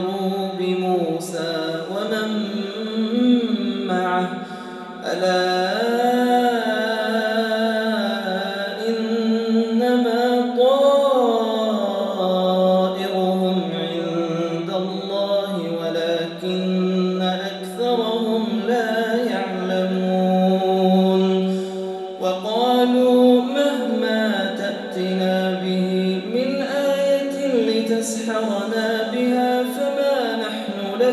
يطيروا بموسى ومن معه؟ ألا إنما طائرهم عند الله ولكن أكثرهم لا يعلمون. وقالوا مهما تأتنا به من آية لتسحرنا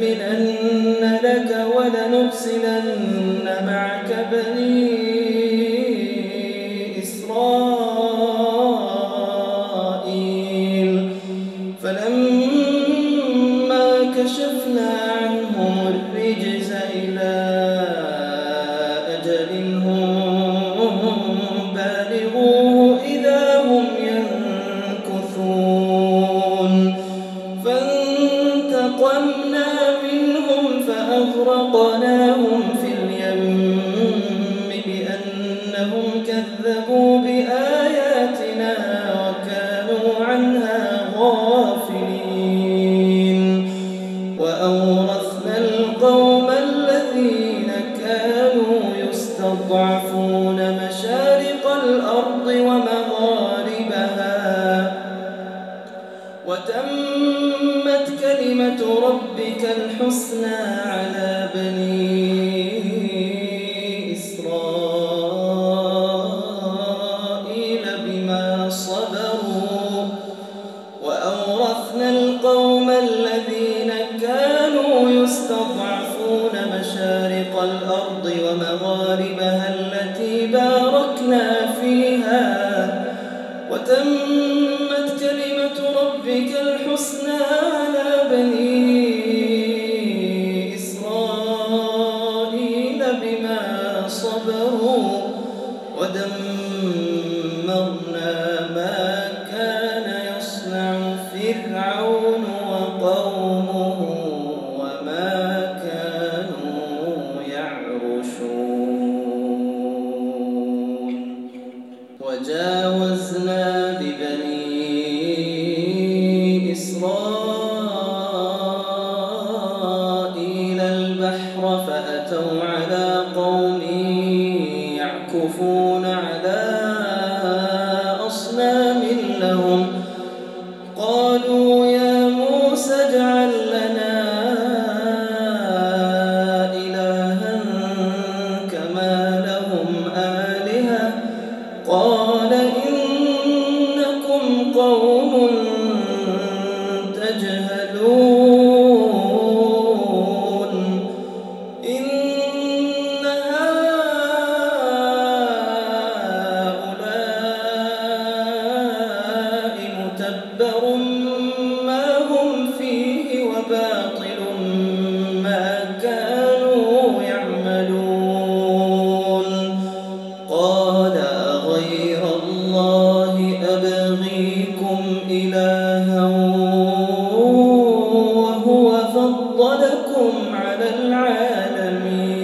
لنؤمنن لك ولنرسلن معك بني وأورثنا القوم الذين كانوا يستضعفون مشارق الأرض ومغاربها. وتمت كلمة ربك الحسنى على بني الأرض ومغاربها التي باركنا فيها. وتمت كلمة ربك الحسنى على بني إسرائيل بما صبروا. ودمرنا ما كان يصنع فرعون وجاوزنا ربكم على العالمين.